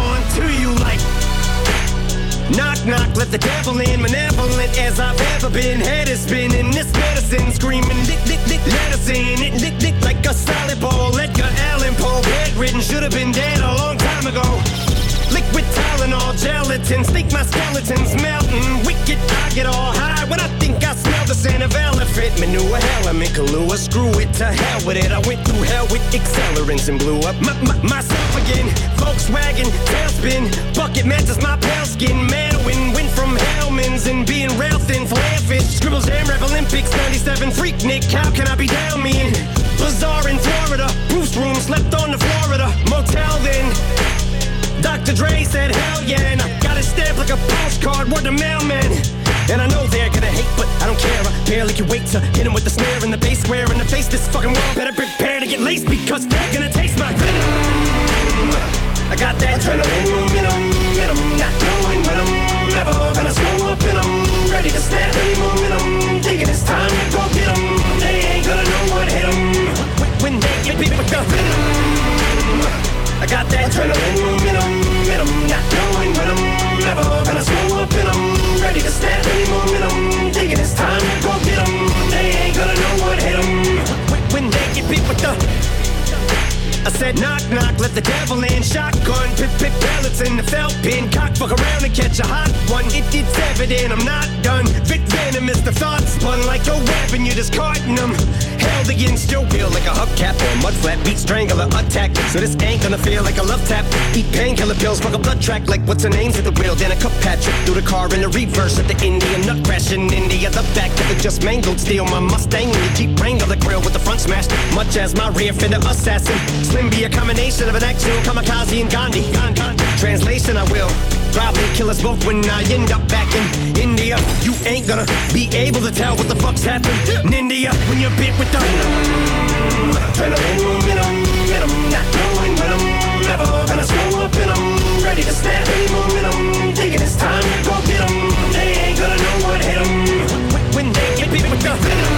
Knock, knock, let the devil in, malevolent as I've ever been. Head is spinning, this medicine screaming, dick, dick, dick, let in. It, dick, dick, like a solid ball. Edgar Allan Poe, bedridden, should have been dead a long time ago. Liquid Tylenol, gelatin, think my skeleton's melting. Wicked, I get all high when I think I smell the scent of elephant. manure. Hell, I'm in Kahlua. Screw it to hell with it. I went through hell with accelerants and blew up my, my, myself again. Volkswagen, tailspin. Bucket matches my pale skin. Manwin, went from Hellman's and being rail thin. Flairfish, scribbles, jam, rap Olympics. 97 freak Nick. How can I be down me in? Bazaar in Florida. Bruce room, slept on the Florida. Motel then. Dr. Dre said, hell yeah, and I got it stamped like a postcard, word to mailman. And I know they're gonna hate, but I don't care. I barely can wait to hit 'em with the snare and the bass square in the face. This fucking world better prepare to get laced because they're gonna taste my venom. I got that adrenaline in 'em, in not knowing when I'm never gonna slow up in 'em. Ready to snap any momentum, thinking it's time to go get get 'em. They ain't gonna know what hit 'em when, when they get beat with the venom. I got that adrenaline in 'em, not knowing when I'm never gonna slow up in 'em. Ready to snap any momentum, thinking it's time to go get 'em. They ain't gonna know what hit 'em when they get beat with the I said knock knock, let the devil in. Shotgun, pip pip pellets in the felt pin. Cock fuck around and catch a hot one. It, it's evident I'm not done. Fit venomous, the thought spun like a and you're discarding them. Held against your will like a hubcap or mud flat. Beat strangler attack. So this ain't gonna feel like a love tap. Eat painkiller pills, fuck a blood track like what's her name's at the wheel. Then a cup Patrick through the car in the reverse at the Indian nut crashing India. The back of the just mangled steel. My Mustang in the Jeep Wrangler the grill with the front smashed. Much as my rear fender assassin. Slim be a combination of an actual kamikaze and Gandhi. Translation, I will probably kill us both when I end up back in India. You ain't gonna be able to tell what the fuck's happened in India when you're bit with the adrenaline, momentum, momentum, not knowing when I'm never gonna slow up in 'em. Ready to snap any momentum, thinking it's time to go get 'em. They ain't gonna know what hit 'em when, they get bit with the venom.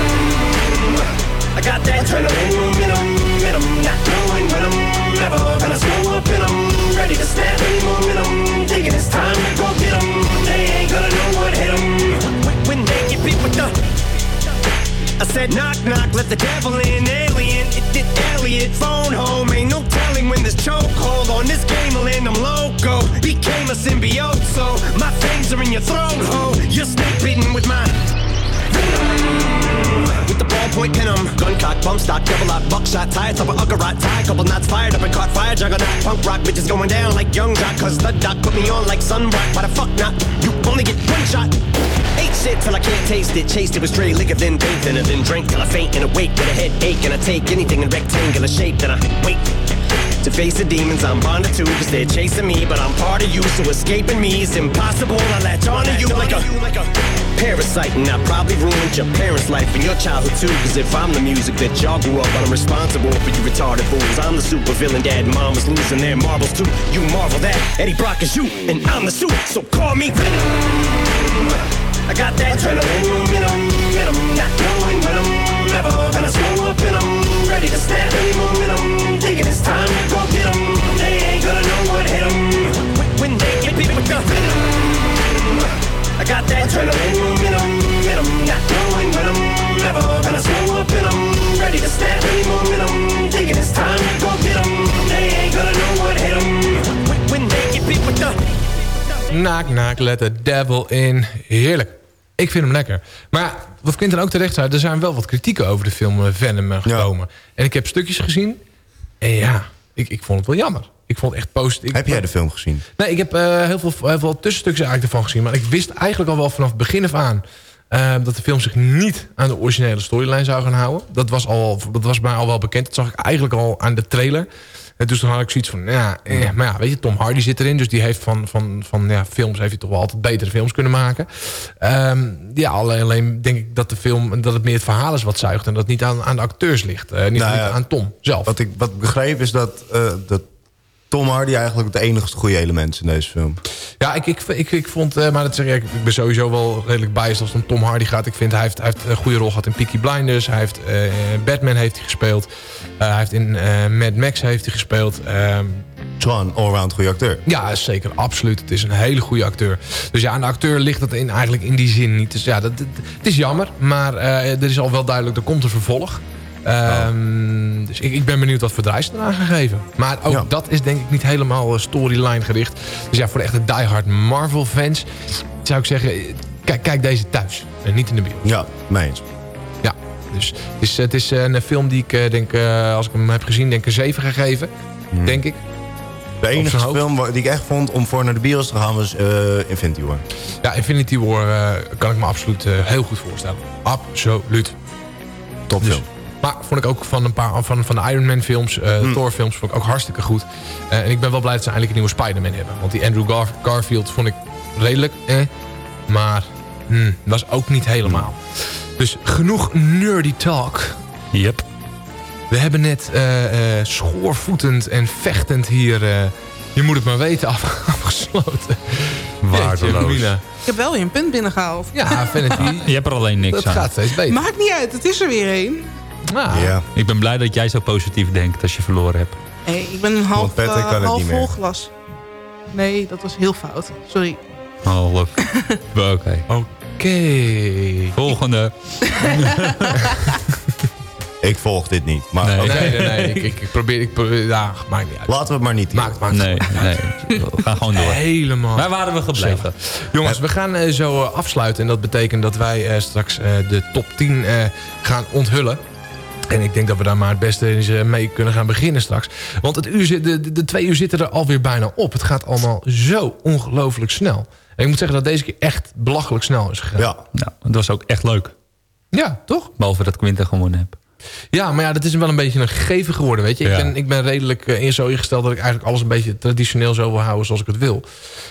I got that momentum, momentum, not knowing when I'm never gonna slow up in 'em. Ready to snap any momentum, thinking it's time to go get 'em. They ain't gonna know what hit 'em when, they get bit with the I said knock knock, let the devil in, alien. It did Elliot, phone home. Ain't no telling when this chokehold on this game will end. I'm loco, became a symbiote, so my fangs are in your throat, ho. You're snake bitten with my with the ballpoint pin 'em. Gun cock, bump stock, double lock, buckshot, tie top of Uggarot, tie, couple knots fired up and caught fire, juggernaut, punk rock, bitches going down like young jock, cause the doc put me on like sunblock. Why the fuck not? You only get one shot. Ate shit till I can't taste it, chased it with stray liquor, then bathed in it, then drank till I faint and awake with a headache, and I take anything in rectangular shape, then I wait. To face the demons I'm bonded to Cause they're chasing me But I'm part of you So escaping me is impossible I latch on to you like a, parasite And I probably ruined your parents' life And your childhood too. Cause if I'm the music that y'all grew up on I'm responsible for you retarded fools. I'm the super villain Dad and mom is losing their marbles too. You marvel that Eddie Brock is you And I'm the suit So call me Venom. I got that adrenaline momentum, not knowing when I'm never gonna slow up in 'em. Ready to snap any momentum, thinking it's time to go get 'em. They ain't gonna know Naak, naak, let the devil in. Heerlijk. Ik vind hem lekker. Maar wat Quinten ook terecht zei... er zijn wel wat kritieken over de film eh, Venom eh, gekomen. En ik heb stukjes gezien. En ja, ik, ik vond het wel jammer. Ik vond het echt positief. Heb jij de film gezien? Nee, ik heb eh, heel, veel, heel veel tussenstukjes eigenlijk ervan gezien. Maar ik wist eigenlijk al wel vanaf het begin af aan... dat de film zich niet aan de originele storyline zou gaan houden. Dat was, al, dat was mij al wel bekend. Dat zag ik eigenlijk al aan de trailer. En dus toen had ik zoiets van, ja, eh, maar ja, weet je, Tom Hardy zit erin. Dus die heeft van, van, van ja, films heeft hij toch wel altijd betere films kunnen maken. Ehm, ja, alleen, alleen denk ik dat de film, dat het meer het verhaal is wat zuigt. En dat het niet aan, aan de acteurs ligt. Eh, niet, Nou niet ja, aan Tom zelf. Wat ik, wat begreep is dat, eh, dat Tom Hardy eigenlijk het enige goede element in deze film. Ja, ik, ik, ik, ik vond, eh, maar dat zeg ik, ik ben sowieso wel redelijk biased als het om Tom Hardy gaat. Ik vind hij heeft, hij heeft een goede rol gehad in Peaky Blinders. Hij heeft eh, Batman heeft hij gespeeld. Eh, hij heeft in Mad Max heeft hij gespeeld. Ehm, Gewoon allround goede acteur. Ja, zeker, absoluut. Het is een hele goede acteur. Dus ja, aan de acteur ligt het in, eigenlijk in die zin niet. Dus ja, dat, dat- het is jammer, maar er is al wel duidelijk, er komt een vervolg. Ehm, Dus ik, ik ben benieuwd wat voor draai ze eraan gaan geven. Maar ook dat is denk ik niet helemaal eh, storyline gericht. Dus ja, voor de echte diehard Marvel fans zou ik zeggen... eh, Kijk, kijk deze thuis en niet in de bios. Ja, mee eens. Ja. Dus het is, het is een film die ik eh, denk, eh, als ik hem heb gezien, denk ik een 7 gegeven. Denk ik. De enige film die ik echt vond om voor naar de bios te gaan was eh, Infinity War. Ja, Infinity War eh, kan ik me absoluut eh, heel goed voorstellen. Absoluut. Top film. Maar vond ik ook van een paar van, van de Iron Man films, eh Thor films, vond ik ook hartstikke goed. Eh, en ik ben wel blij dat ze eindelijk een nieuwe Spider-Man hebben. Want die Andrew Gar- Garfield vond ik redelijk, eh. Maar hmm, was ook niet helemaal. Dus genoeg nerdy talk. Yep. We hebben net eh, eh, schoorvoetend en vechtend hier... eh, je moet het maar weten, af, afgesloten. Waardeloos. Jeetje. Ik heb wel weer een punt binnengehaald. Ja, Vanity. Je hebt er alleen niks Dat aan. gaat steeds beter. Maakt niet uit, het is er weer één. Ja. Ik ben blij dat jij zo positief denkt als je verloren hebt. Nee, ik ben een half, Want Patrick eh, kan half niet meer. vol glas. Nee, dat was heel fout. Sorry. Half. Oké. Oké. Volgende. Ik volg dit niet. Maar Nee. oké. Nee, nee, nee. Ik, ik, ik probeer... Ik probeer ja, maakt niet uit. Laten we het maar niet doen. Maakt, maakt Nee, nee. We gaan gewoon door. Helemaal. Waar waren we gebleven? Jongens, we gaan eh, zo eh, afsluiten. En dat betekent dat wij eh, straks eh, de top 10 eh, gaan onthullen. En ik denk dat we daar maar het beste eens, eh, mee kunnen gaan beginnen straks. Want het uur zit, de, de, twee uur zitten er alweer bijna op. Het gaat allemaal zo ongelooflijk snel. En ik moet zeggen dat deze keer echt belachelijk snel is gegaan. Ja. Nou, dat was ook echt leuk. Ja, toch? Behalve dat Quinten gewonnen heb. Ja, maar ja, dat is wel een beetje een gegeven geworden, weet je. Ik, Ja. ben, ik ben redelijk eh, in zo ingesteld dat ik eigenlijk alles een beetje traditioneel zo wil houden zoals ik het wil.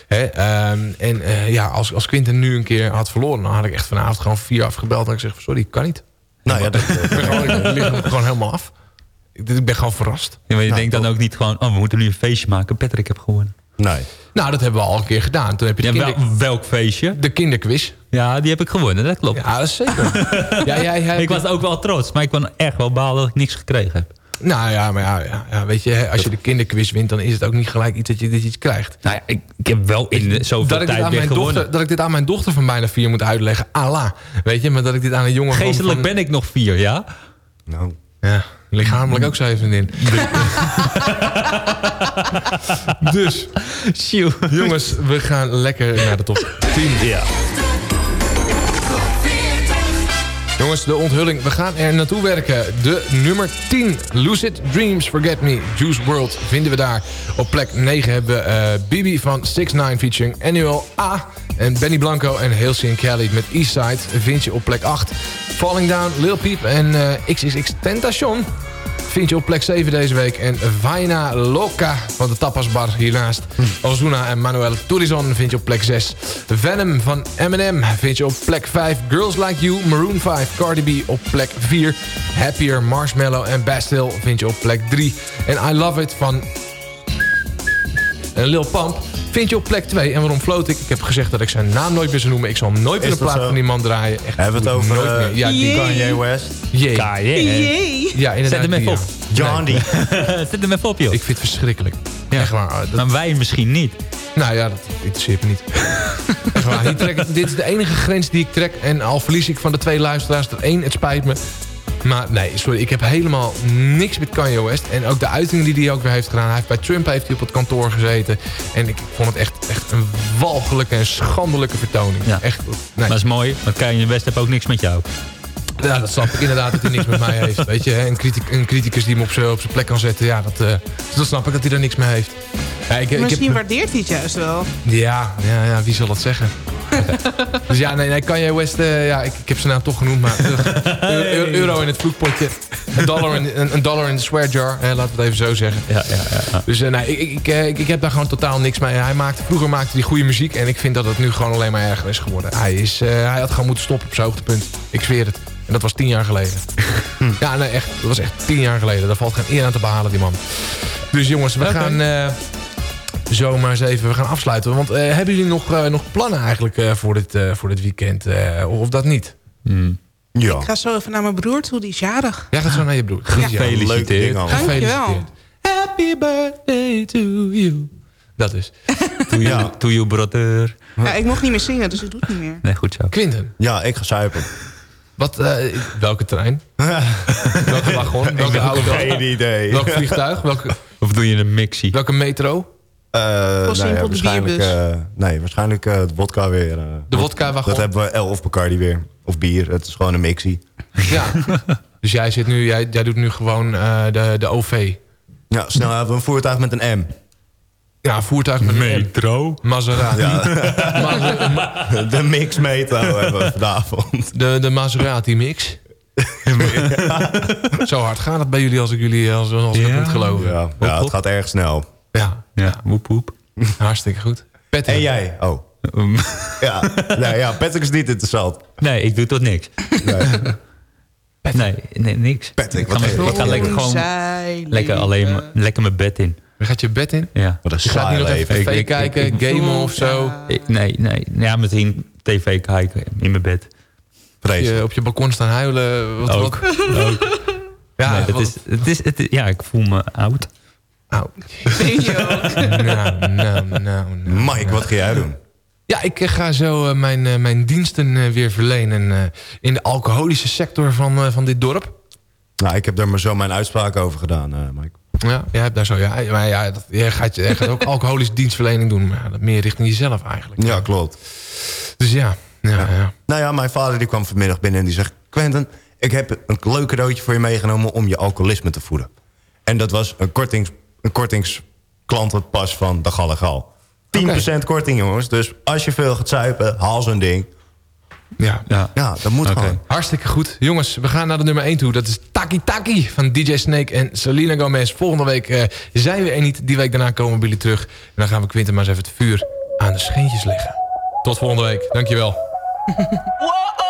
Hè? ehm, en eh, ja, als, als Quinten nu een keer had verloren, dan had ik echt vanavond gewoon vier afgebeld. En ik zeg, sorry, kan niet. Nou ja, dat, Ik ben gewoon, ik lig gewoon helemaal af. Ik, ben gewoon verrast. Ja, maar je Nou, denkt dan ook niet gewoon... Oh, we moeten nu een feestje maken. Patrick heb gewonnen. nee. Nou, dat hebben we al een keer gedaan. Toen heb je de, Ja, kinder, wel, welk feestje? de kinderquiz. Ja, die heb ik gewonnen. Dat klopt. Ja, dat is zeker. ja, jij, jij, ik was ook wel trots. Maar ik kon echt wel balen dat ik niks gekregen heb. Nou ja, maar ja, ja, ja, weet je, hè, als je de kinderquiz wint... dan is het ook niet gelijk iets dat je, dat je iets krijgt. Nou ja, ik, ik heb wel in de- zoveel dat ik, dit tijd aan weer mijn gewonnen. dochter, dat ik dit aan mijn dochter van bijna vier moet uitleggen. Allah. Weet je, maar dat ik dit aan een jongen. Geestelijk van, ben ik nog vier, ja? Nou, Ja, lichamelijk ook zijn vriendin. dus, Sjoe. jongens, we gaan lekker naar de top 10. Ja. Jongens, de onthulling. We gaan er naartoe werken. De nummer 10. Lucid Dreams Forget Me. Juice World vinden we daar. Op plek 9 hebben we eh, Bibi van 6 9 featuring Annual A. En Benny Blanco en Halsey en Kelly met Eastside vind je op plek 8. Falling Down, Lil Peep en eh, XXX Tentation vind je op plek 7 deze week. En Vaina Loca van de Tapasbar hiernaast. Ozuna en Manuel Turizon vind je op plek 6. Venom van Eminem vind je op plek 5. Girls Like You, Maroon 5, Cardi B op plek 4. Happier, Marshmallow en Bastille vind je op plek 3. En I Love It van Lil Pump vind je op plek 2. En waarom floot ik? Ik heb gezegd dat ik zijn naam nooit meer zou noemen. Ik zal nooit meer de plaat zo? van die man draaien. Echt, hebben we het nooit over meer. eh, Ja, die Kanye West? Jee. Jee. Ja, inderdaad. Zet hem even op. John D. Zet hem even op, joh. Ik vind het verschrikkelijk. Echt waar. Dat, Maar wij misschien niet. nou ja, dat interesseert me niet. Echt waar. Hier trek ik, dit is de enige grens die ik trek. En al verlies ik van de twee luisteraars er één. Het spijt me. Maar nee, sorry. Ik heb helemaal niks met Kanye West. En ook de uitingen die hij ook weer heeft gedaan. Hij heeft bij Trump heeft hij op het kantoor gezeten. En ik vond het echt, echt een walgelijke en schandelijke vertoning. Ja. Echt, nee. Maar dat is mooi, want Kanye West heeft ook niks met jou. Ja, dat snap ik inderdaad dat hij niks met mij heeft. Weet je, hè? een, critic, een criticus die hem op zijn op zijn plek kan zetten. Ja, dat, eh, dat snap ik dat hij er niks mee heeft. Ja, ik, ik Misschien heb, waardeert hij het juist wel. ja, ja, ja, wie zal dat zeggen? dus ja, nee, nee Kanye West, eh, ja, ik, ik heb zijn naam toch genoemd, maar eh, eu- eu- euro in het vloekpotje, een dollar in, een, een dollar in de swear jar, eh, laten we het even zo zeggen. Ja, ja, ja. Dus nee, ik, ik, ik, ik, ik heb daar gewoon totaal niks mee. Hij maakte, vroeger maakte hij goede muziek en ik vind dat het nu gewoon alleen maar erger is geworden. Hij, is, eh, hij had gewoon moeten stoppen op zijn hoogtepunt. Ik zweer het. En dat was tien jaar geleden. ja, nee, echt. Dat was echt tien jaar geleden. Daar valt geen eer aan te behalen, die man. Dus jongens, we gaan eh zo maar eens even we gaan afsluiten. Want eh, hebben jullie nog, eh, nog plannen eigenlijk eh, voor, dit, eh, voor dit weekend? eh, of dat niet? Ja. Ik ga zo even naar mijn broer toe, die is jarig. Jij gaat zo naar je broer. Ja. Gefeliciteerd. Leuk ding allemaal. Dankjewel. Happy birthday to you. Dat is. To you, Ja. to you brother. Ja, ik mocht niet meer zingen, dus ik doe het niet meer. Nee, goed zo. Quinten, Ja, ik ga zuipen. Wat, eh, welke trein? welke wagon? Welke auto? Geen idee. Welk vliegtuig? Welke, Of doe je een mixie? welke metro? Eh, nou ja, waarschijnlijk, bierbus. eh, nee, waarschijnlijk eh, de vodka weer. eh, De vodka-wagon? Dat hebben we El of Bacardi weer. Of bier, het is gewoon een mixie. Ja. dus jij, zit nu, jij, jij doet nu gewoon eh, de, de OV. Ja, snel hebben we een voertuig met een M. Ja, voertuig met Metro. Maserati. Ja. De mix metro hebben we vanavond. De, de Maserati mix. Zo hard gaat het bij jullie als ik jullie als, als ik het moet geloven. Ja, ja, het gaat erg snel. Ja, Ja, woep woep. hartstikke goed. Patrick. En jij? Oh. Um, Ja, nee, ja Patrick is niet interessant. nee, ik doe tot niks. Nee, nee niks. Patrick, ik ga, wat met- ga je ik ga doen? lekker gewoon lekker, alleen, lekker mijn bed in. Dan gaat je bed in? Ja. Wat een Je gaat niet nog even tv Ik- kijken, ik- gamen of zo. Ik- nee, nee. Ja, misschien tv kijken in mijn bed. Vreselijk. Je op je balkon staan huilen. Wat, Ook. wat- ook. Ja, Nee, het is, het is, het is- ja, ik voel me oud. Nou, nou, nou, nou, nou. Mike, wat ga jij doen? Ja, ik ga zo eh, mijn, eh, mijn diensten eh, weer verlenen... eh, in de alcoholische sector van, eh, van dit dorp. Nou, ik heb daar maar zo mijn uitspraak over gedaan, eh, Mike. Ja, jij hebt daar zo... Ja, maar ja, dat, jij, gaat, jij gaat ook alcoholische dienstverlening doen. Maar meer richting jezelf eigenlijk. Ja, klopt. Dus ja, ja, ja. Nou ja, mijn vader die kwam vanmiddag binnen en die zegt... Quentin, ik heb een leuk cadeautje voor je meegenomen om je alcoholisme te voeden. En dat was een, kortings, een kortingsklantenpas van de Gallegal. 10% korting, jongens. Dus als je veel gaat zuipen, haal zo'n ding. Ja. Ja. Ja, dat moet Oké. gewoon. Hartstikke goed. Jongens, we gaan naar de nummer 1 toe. Dat is Taki Taki van DJ Snake en Selena Gomez. Volgende week eh, zijn we er niet. Die week daarna komen we bij jullie terug. En dan gaan we Quinten maar eens even het vuur aan de scheentjes leggen. Tot volgende week. Dankjewel.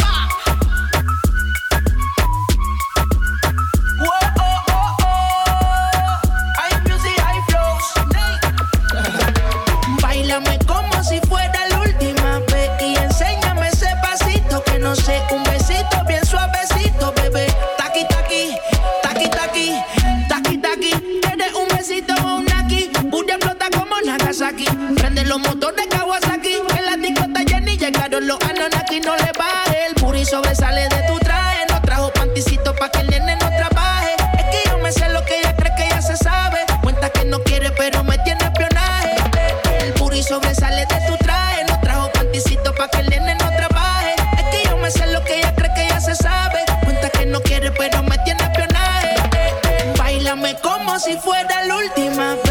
Prende los motores Kawasaki, en la discota Jenny llegaron los Anonaki, no le baje. El puri sobresale de tu traje, no trajo panticito pa' que el nene no trabaje. Es que yo me sé lo que ella cree que ya se sabe. Cuenta que no quiere, pero me tiene espionaje. El puri sobresale de tu traje, no trajo panticito pa' que el nene no trabaje. Es que yo me sé lo que ella cree que ya se sabe. Cuenta que no quiere, pero me tiene espionaje. Bailame como si fuera la última vez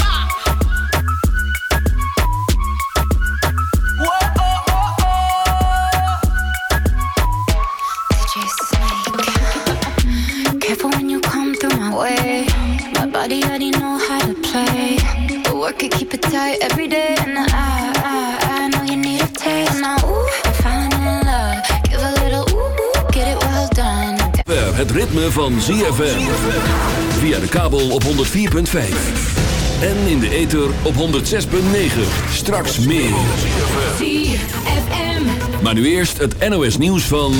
Through my way. My body already know how to play. The work it, keep it tight every day. And I, I, I know you need a taste. Now, ooh, I'm falling in love. Give a little ooh, ooh, get it well done. Het ritme van ZFM. Via de kabel op 104.5. En in de ether op 106.9. Straks meer. ZFM. Maar nu eerst het NOS nieuws van...